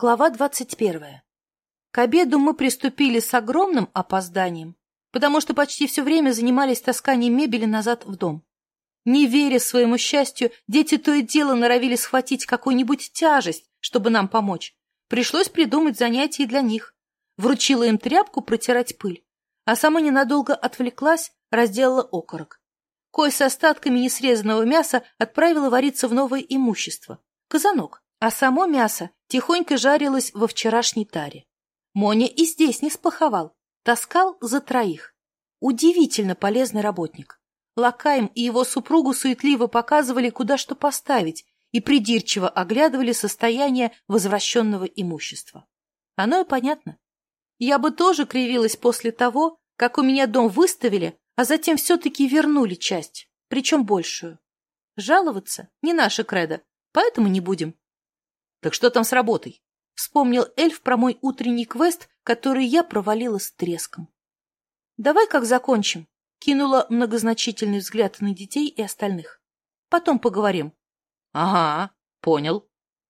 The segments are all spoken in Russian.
Глава 21. К обеду мы приступили с огромным опозданием, потому что почти все время занимались тасканием мебели назад в дом. Не веря своему счастью, дети то и дело норовили схватить какую-нибудь тяжесть, чтобы нам помочь. Пришлось придумать занятия для них. Вручила им тряпку протирать пыль, а сама ненадолго отвлеклась, разделала окорок. Кой с остатками несрезанного мяса отправила вариться в новое имущество – казанок а само мясо тихонько жарилось во вчерашней таре. Моня и здесь не спаховал, таскал за троих. Удивительно полезный работник. Лакаем и его супругу суетливо показывали, куда что поставить, и придирчиво оглядывали состояние возвращенного имущества. Оно и понятно. Я бы тоже кривилась после того, как у меня дом выставили, а затем все-таки вернули часть, причем большую. Жаловаться не наше кредо, поэтому не будем. Так что там с работой? Вспомнил эльф про мой утренний квест, который я провалила с треском. Давай как закончим. Кинула многозначительный взгляд на детей и остальных. Потом поговорим. Ага, понял.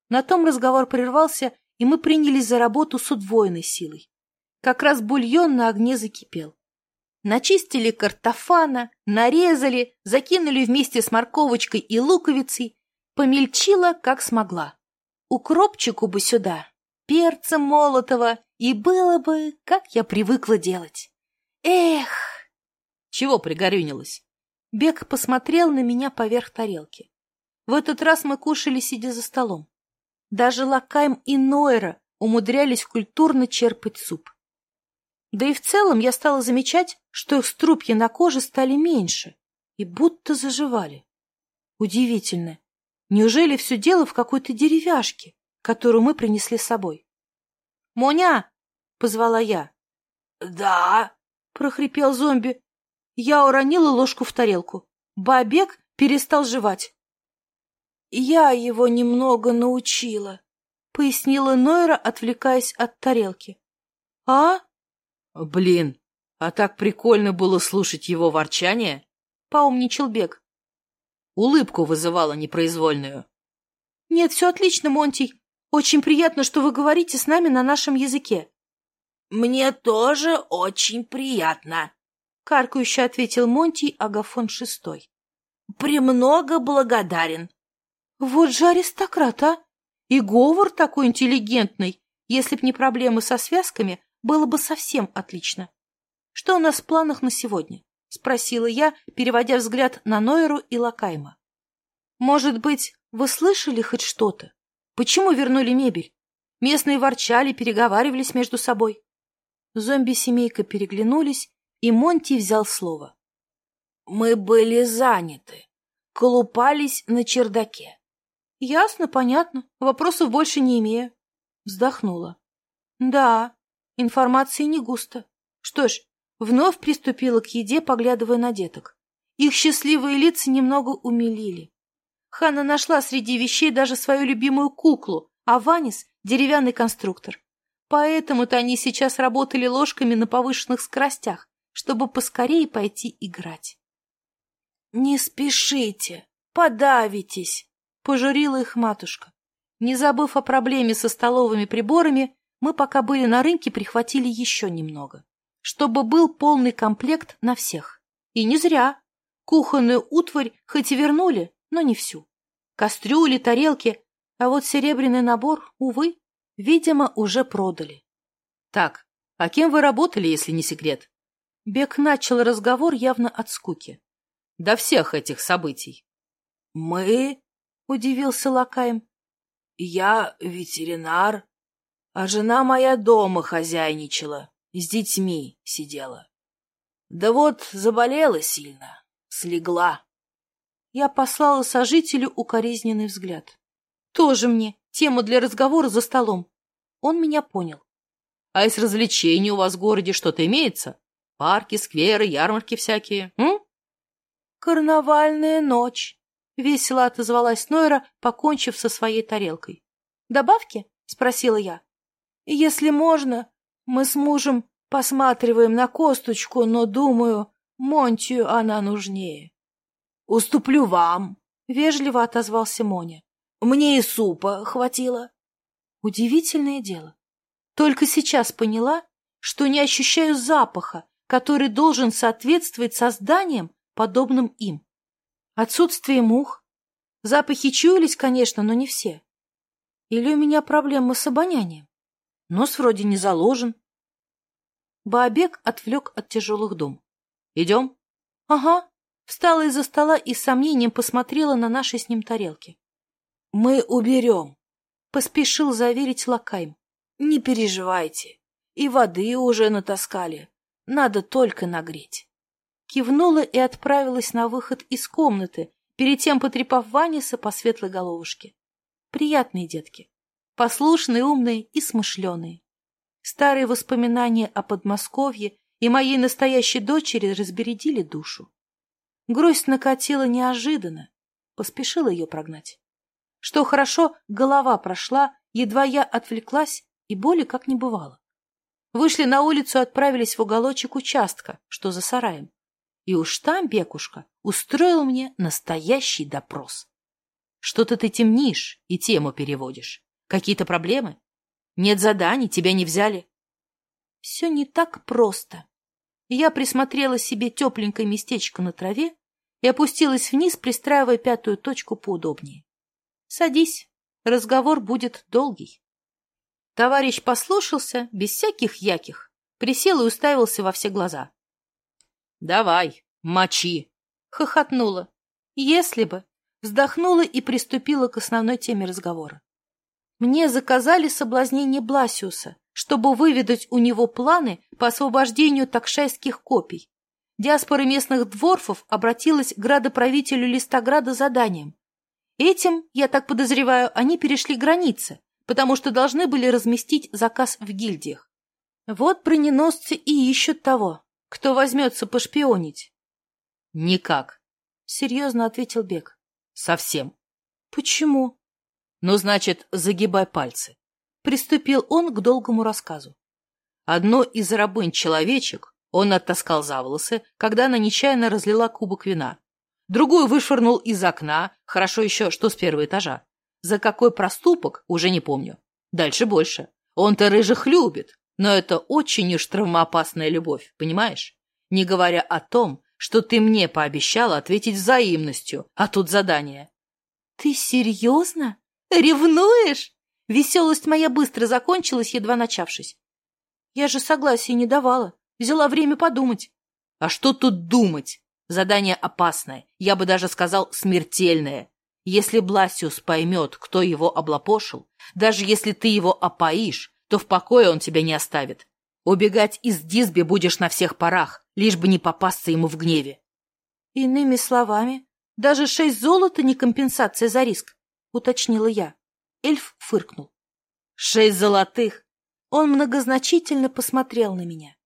На том разговор прервался, и мы принялись за работу с удвоенной силой. Как раз бульон на огне закипел. Начистили картофана, нарезали, закинули вместе с морковочкой и луковицей, помельчила, как смогла укропчику бы сюда, перца молотого, и было бы, как я привыкла делать. Эх! Чего пригорюнилась? Бег посмотрел на меня поверх тарелки. В этот раз мы кушали, сидя за столом. Даже Лакайм и Нойра умудрялись культурно черпать суп. Да и в целом я стала замечать, что их струпья на коже стали меньше и будто заживали. Удивительно, Неужели все дело в какой-то деревяшке, которую мы принесли с собой? — Моня! — позвала я. — Да! — прохрипел зомби. Я уронила ложку в тарелку. Бабек перестал жевать. — Я его немного научила, — пояснила Нойра, отвлекаясь от тарелки. — А? — Блин, а так прикольно было слушать его ворчание, — поумничал Бек улыбку вызывала непроизвольную. «Нет, все отлично, Монтий. Очень приятно, что вы говорите с нами на нашем языке». «Мне тоже очень приятно», — каркающе ответил Монтий Агафон Шестой. «Премного благодарен». «Вот же аристократ, а! И говор такой интеллигентный. Если б не проблемы со связками, было бы совсем отлично. Что у нас в планах на сегодня?» спросила я, переводя взгляд на Нойру и Лакайма. «Может быть, вы слышали хоть что-то? Почему вернули мебель? Местные ворчали, переговаривались между собой». Зомби-семейка переглянулись, и Монти взял слово. «Мы были заняты, колупались на чердаке». «Ясно, понятно, вопросов больше не имею». Вздохнула. «Да, информации не густо. Что ж, Вновь приступила к еде, поглядывая на деток. Их счастливые лица немного умилили. Хана нашла среди вещей даже свою любимую куклу, а Ванис — деревянный конструктор. Поэтому-то они сейчас работали ложками на повышенных скоростях, чтобы поскорее пойти играть. — Не спешите, подавитесь, — пожурила их матушка. Не забыв о проблеме со столовыми приборами, мы, пока были на рынке, прихватили еще немного чтобы был полный комплект на всех. И не зря. Кухонную утварь хоть и вернули, но не всю. Кастрюли, тарелки, а вот серебряный набор, увы, видимо, уже продали. Так, а кем вы работали, если не секрет? Бек начал разговор явно от скуки. До всех этих событий. Мы? Удивился Лакаем. Я ветеринар, а жена моя дома хозяйничала с детьми сидела. Да вот заболела сильно, слегла. Я послала сожителю укоризненный взгляд. Тоже мне тема для разговора за столом. Он меня понял. А из развлечений у вас в городе что-то имеется? Парки, скверы, ярмарки всякие, м? Карнавальная ночь, — весело отозвалась Нойра, покончив со своей тарелкой. «Добавки?» — спросила я. «Если можно, мы с мужем посматриваем на косточку, но, думаю, Монтию она нужнее. — Уступлю вам, — вежливо отозвался Моня. — Мне и супа хватило. Удивительное дело. Только сейчас поняла, что не ощущаю запаха, который должен соответствовать созданиям, подобным им. Отсутствие мух. Запахи чуялись, конечно, но не все. Или у меня проблемы с обонянием? Нос вроде не заложен. Баобек отвлек от тяжелых дум. «Идем?» «Ага». Встала из-за стола и с сомнением посмотрела на наши с ним тарелки. «Мы уберем», — поспешил заверить Лакайм. «Не переживайте. И воды уже натаскали. Надо только нагреть». Кивнула и отправилась на выход из комнаты, перед тем потрепав Ваниса по светлой головушке. Приятные детки. послушный, умный и смышленый. Старые воспоминания о Подмосковье и моей настоящей дочери разбередили душу. Грусть накатила неожиданно, поспешила ее прогнать. Что хорошо, голова прошла, едва я отвлеклась, и боли как не бывало. Вышли на улицу, отправились в уголочек участка, что за сараем. И уж там Бекушка устроил мне настоящий допрос. Что-то ты темнишь и тему переводишь. Какие-то проблемы? Нет заданий, тебя не взяли? Все не так просто. Я присмотрела себе тепленькое местечко на траве и опустилась вниз, пристраивая пятую точку поудобнее. Садись, разговор будет долгий. Товарищ послушался, без всяких яких, присел и уставился во все глаза. — Давай, мочи! — хохотнула. Если бы! Вздохнула и приступила к основной теме разговора. Мне заказали соблазнение Бласиуса, чтобы выведать у него планы по освобождению такшайских копий. Диаспора местных дворфов обратилась к градоправителю Листограда заданием. Этим, я так подозреваю, они перешли границы, потому что должны были разместить заказ в гильдиях. Вот броненосцы и ищут того, кто возьмется пошпионить. — Никак, — серьезно ответил Бек. — Совсем. — Почему? Ну, значит, загибай пальцы. Приступил он к долгому рассказу. Одно из рабынь-человечек он оттаскал за волосы, когда она нечаянно разлила кубок вина. Другую вышвырнул из окна, хорошо еще, что с первого этажа. За какой проступок, уже не помню. Дальше больше. Он-то рыжих любит, но это очень уж травмоопасная любовь, понимаешь? Не говоря о том, что ты мне пообещала ответить взаимностью, а тут задание. — Ты серьезно? «Ревнуешь?» Веселость моя быстро закончилась, едва начавшись. Я же согласия не давала. Взяла время подумать. А что тут думать? Задание опасное, я бы даже сказал, смертельное. Если Бласиус поймет, кто его облапошил, даже если ты его опоишь, то в покое он тебя не оставит. Убегать из дисби будешь на всех парах, лишь бы не попасться ему в гневе. Иными словами, даже шесть золота не компенсация за риск уточнила я. Эльф фыркнул. «Шесть золотых!» Он многозначительно посмотрел на меня.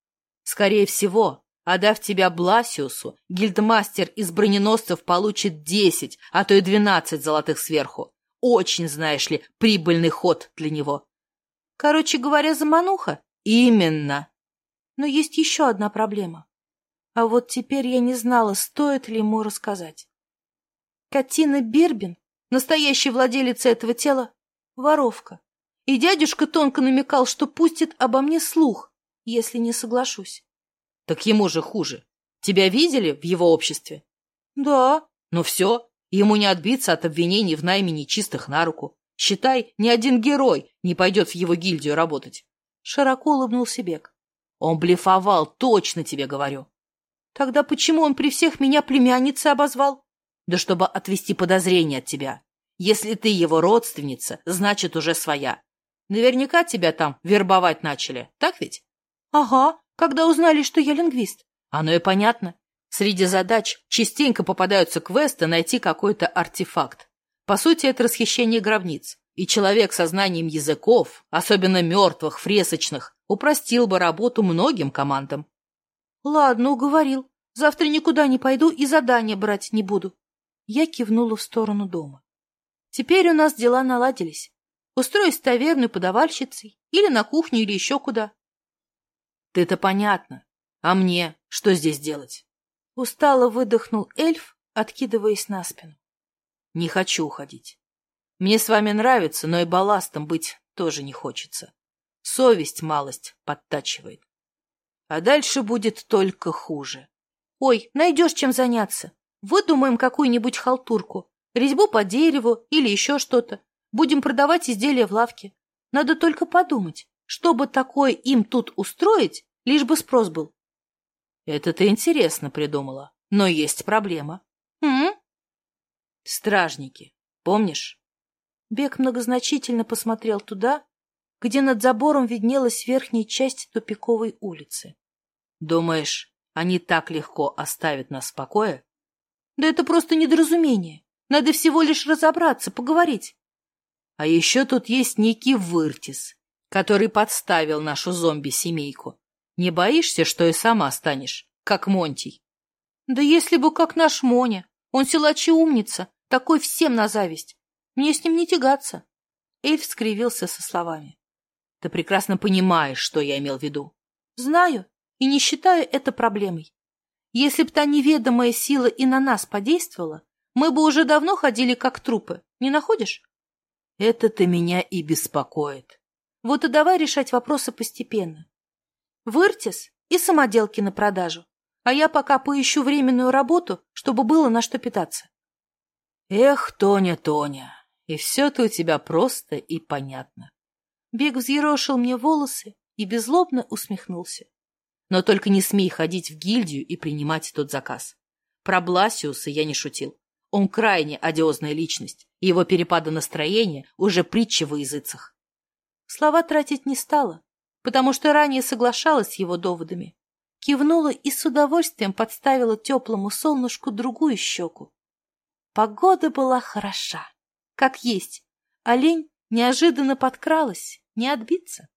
«Скорее всего, отдав тебя Бласиусу, гильдмастер из броненосцев получит десять, а то и двенадцать золотых сверху. Очень, знаешь ли, прибыльный ход для него». «Короче говоря, замануха?» «Именно!» «Но есть еще одна проблема. А вот теперь я не знала, стоит ли ему рассказать. Катина Бирбин Настоящий владелец этого тела — воровка. И дядюшка тонко намекал, что пустит обо мне слух, если не соглашусь. — Так ему же хуже. Тебя видели в его обществе? — Да. — Ну все, ему не отбиться от обвинений в найме нечистых на руку. Считай, ни один герой не пойдет в его гильдию работать. Широко улыбнулся Бек. — Он блефовал, точно тебе говорю. — Тогда почему он при всех меня племянницей обозвал? чтобы отвести подозрения от тебя. Если ты его родственница, значит, уже своя. Наверняка тебя там вербовать начали, так ведь? Ага, когда узнали, что я лингвист. Оно и понятно. Среди задач частенько попадаются квесты найти какой-то артефакт. По сути, это расхищение гробниц. И человек со знанием языков, особенно мертвых, фресочных, упростил бы работу многим командам. Ладно, уговорил. Завтра никуда не пойду и задание брать не буду. Я кивнула в сторону дома. Теперь у нас дела наладились. Устроюсь в таверну подавальщицей или на кухню или еще куда. Ты-то понятно. А мне что здесь делать? Устало выдохнул эльф, откидываясь на спину. Не хочу уходить. Мне с вами нравится, но и балластом быть тоже не хочется. Совесть малость подтачивает. А дальше будет только хуже. Ой, найдешь чем заняться. Выдумаем какую-нибудь халтурку, резьбу по дереву или еще что-то. Будем продавать изделия в лавке. Надо только подумать, чтобы такое им тут устроить, лишь бы спрос был. Это ты интересно придумала, но есть проблема. М? Стражники, помнишь? Бек многозначительно посмотрел туда, где над забором виднелась верхняя часть тупиковой улицы. Думаешь, они так легко оставят нас в покое? Да это просто недоразумение. Надо всего лишь разобраться, поговорить. А еще тут есть некий Выртис, который подставил нашу зомби-семейку. Не боишься, что и сама станешь, как Монтий? Да если бы как наш Моня. Он силач и умница, такой всем на зависть. Мне с ним не тягаться. Эльф скривился со словами. Ты прекрасно понимаешь, что я имел в виду. Знаю и не считаю это проблемой. Если б та неведомая сила и на нас подействовала, мы бы уже давно ходили как трупы, не находишь? Это-то меня и беспокоит. Вот и давай решать вопросы постепенно. Выртис и самоделки на продажу, а я пока поищу временную работу, чтобы было на что питаться. Эх, Тоня, Тоня, и все-то у тебя просто и понятно. Бег взъерошил мне волосы и беззлобно усмехнулся. но только не смей ходить в гильдию и принимать тот заказ. Про Бласиуса я не шутил. Он крайне одиозная личность, и его перепады настроения уже притча во языцах. Слова тратить не стала, потому что ранее соглашалась с его доводами. Кивнула и с удовольствием подставила теплому солнышку другую щеку. Погода была хороша, как есть. Олень неожиданно подкралась, не отбиться.